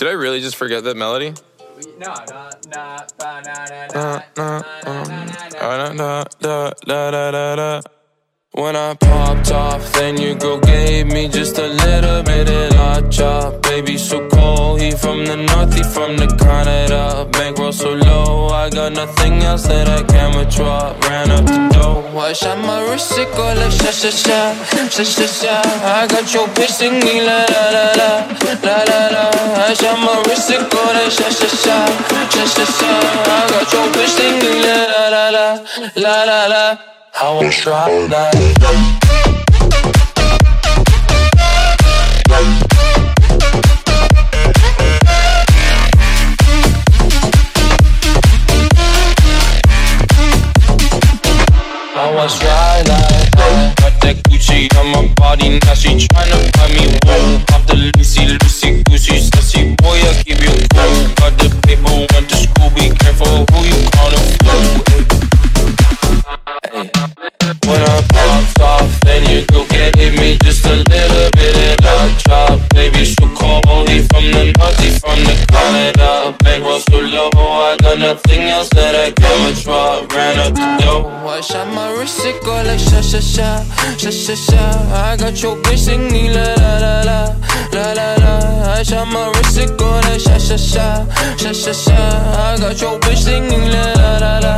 Did I really just forget that melody? No, no. When I popped off, then your girl gave me just a little bit of la chop. Baby, so cold, he from the north, he from the Canada. Bankroll so low, I got nothing else that I can withdraw. Ran up the dough, I shot my wrist, it go like sha sha sha, sha sha sha. I got your bitch singing la la la la, la la la. I shot my wrist, it go like sha sha sha, sha sha sha. I got your bitch singing la la la la, la la la. I wanna try that. I was right like. Got that Gucci on my body, now she tryna buy me wool. Pop the Lucy, you hit me just a little bit of love drop. Baby, so cold, he from the he from the Canada. Bankroll so low, I got nothing else that I can withdraw. Ran up the dough, I shot my wrist, it go like sha sha sha, sha sha sha. I got your bitch singing la la la la, la la la. I shot my wrist, it go like sha sha sha, sha sha sha. I got your bitch singing la la la la,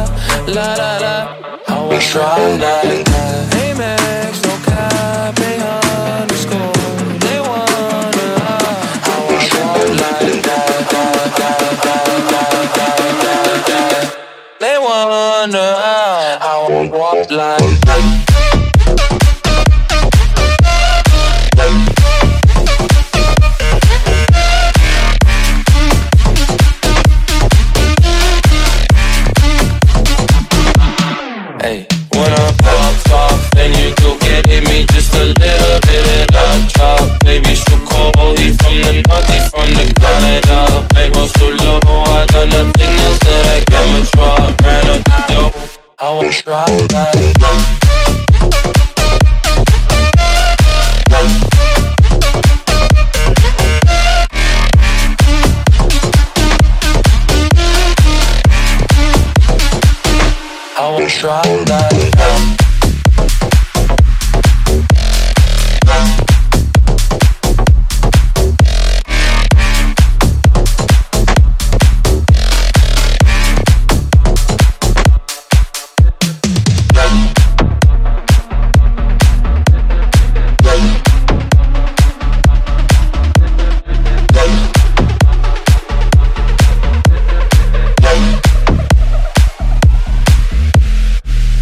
la la la. I try like I wanna walk like I wanna try that. Try that.